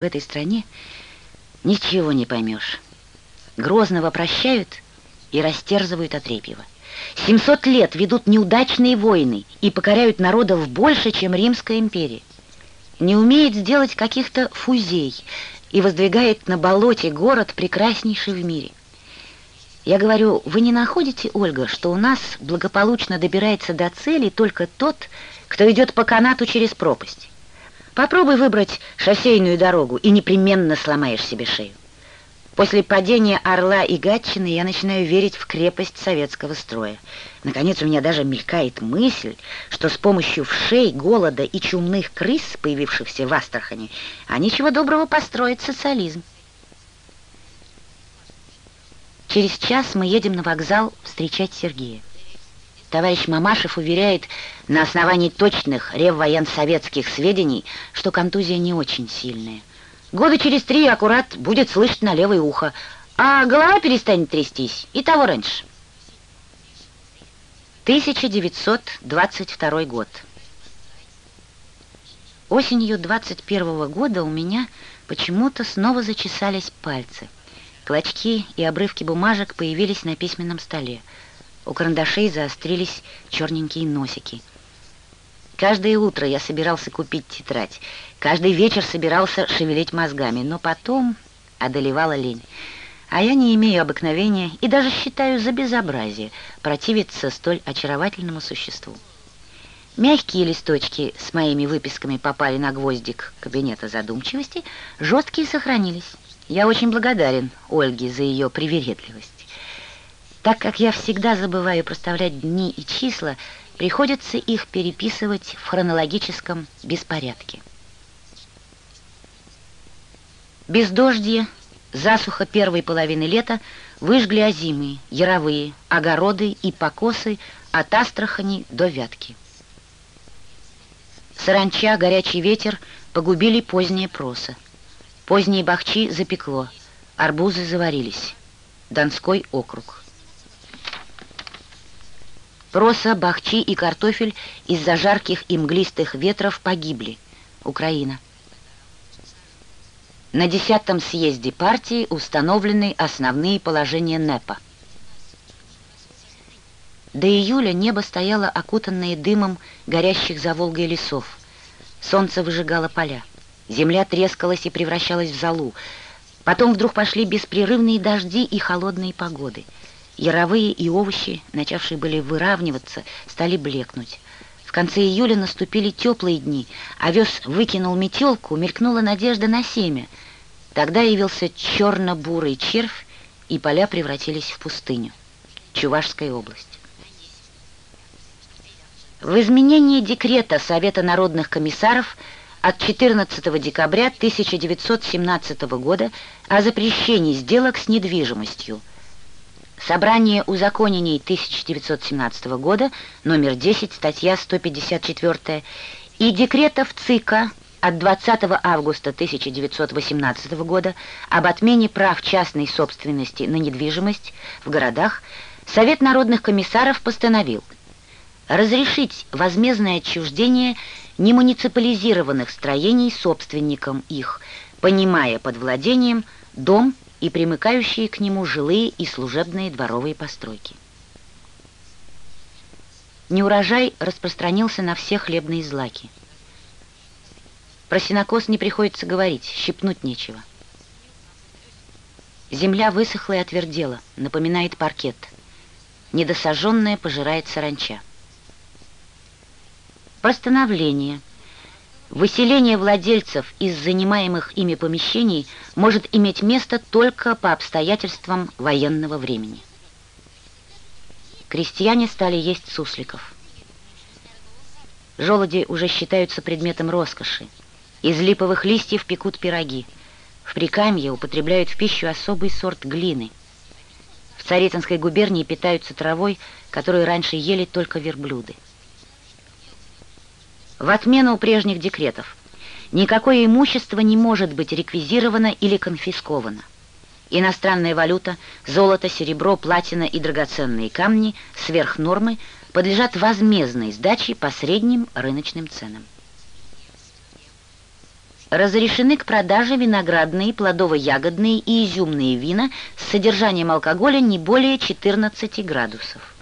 В этой стране ничего не поймешь. Грозного прощают и растерзывают отрепьево. 700 лет ведут неудачные войны и покоряют народов больше, чем Римская империя. Не умеет сделать каких-то фузей и воздвигает на болоте город, прекраснейший в мире. Я говорю, вы не находите, Ольга, что у нас благополучно добирается до цели только тот, кто идет по канату через пропасть? Попробуй выбрать шоссейную дорогу и непременно сломаешь себе шею. После падения Орла и Гатчины я начинаю верить в крепость советского строя. Наконец, у меня даже мелькает мысль, что с помощью вшей, голода и чумных крыс, появившихся в Астрахани, а ничего доброго построить социализм. Через час мы едем на вокзал встречать Сергея. Товарищ Мамашев уверяет на основании точных реввоенсоветских сведений, что контузия не очень сильная. Года через три аккурат будет слышать на левое ухо, а голова перестанет трястись, и того раньше. 1922 год. Осенью 21 года у меня почему-то снова зачесались пальцы. Клочки и обрывки бумажек появились на письменном столе. У карандашей заострились черненькие носики. Каждое утро я собирался купить тетрадь. Каждый вечер собирался шевелить мозгами, но потом одолевала лень. А я не имею обыкновения и даже считаю за безобразие противиться столь очаровательному существу. Мягкие листочки с моими выписками попали на гвоздик кабинета задумчивости, жесткие сохранились. Я очень благодарен Ольге за ее привередливость. Так как я всегда забываю проставлять дни и числа, приходится их переписывать в хронологическом беспорядке. Бездождье, засуха первой половины лета выжгли озимые, яровые, огороды и покосы от Астрахани до Вятки. Саранча, горячий ветер погубили поздние проса. Поздние бахчи запекло, арбузы заварились. Донской округ. Проса, бахчи и картофель из-за жарких и мглистых ветров погибли. Украина. На десятом съезде партии установлены основные положения НЭПа. До июля небо стояло окутанное дымом горящих за Волгой лесов. Солнце выжигало поля. Земля трескалась и превращалась в золу. Потом вдруг пошли беспрерывные дожди и холодные погоды — Яровые и овощи, начавшие были выравниваться, стали блекнуть. В конце июля наступили теплые дни, овес выкинул метелку, мелькнула надежда на семя. Тогда явился черно-бурый червь, и поля превратились в пустыню. Чувашская область. В изменении декрета Совета народных комиссаров от 14 декабря 1917 года о запрещении сделок с недвижимостью – Собрание узаконений 1917 года, номер 10, статья 154, и декретов ЦИКа от 20 августа 1918 года об отмене прав частной собственности на недвижимость в городах Совет народных комиссаров постановил разрешить возмездное отчуждение немуниципализированных строений собственникам их, понимая под владением дом и примыкающие к нему жилые и служебные дворовые постройки. Неурожай распространился на все хлебные злаки. Про сенокос не приходится говорить, щипнуть нечего. Земля высохла и отвердела, напоминает паркет. Недосаженная пожирает саранча. Постановление – Выселение владельцев из занимаемых ими помещений может иметь место только по обстоятельствам военного времени. Крестьяне стали есть сусликов. Желуди уже считаются предметом роскоши. Из липовых листьев пекут пироги. В Прикамье употребляют в пищу особый сорт глины. В Царицынской губернии питаются травой, которую раньше ели только верблюды в отмену прежних декретов. Никакое имущество не может быть реквизировано или конфисковано. Иностранная валюта, золото, серебро, платина и драгоценные камни сверх нормы подлежат возмездной сдаче по средним рыночным ценам. разрешены к продаже виноградные, плодово-ягодные и изюмные вина с содержанием алкоголя не более 14 градусов.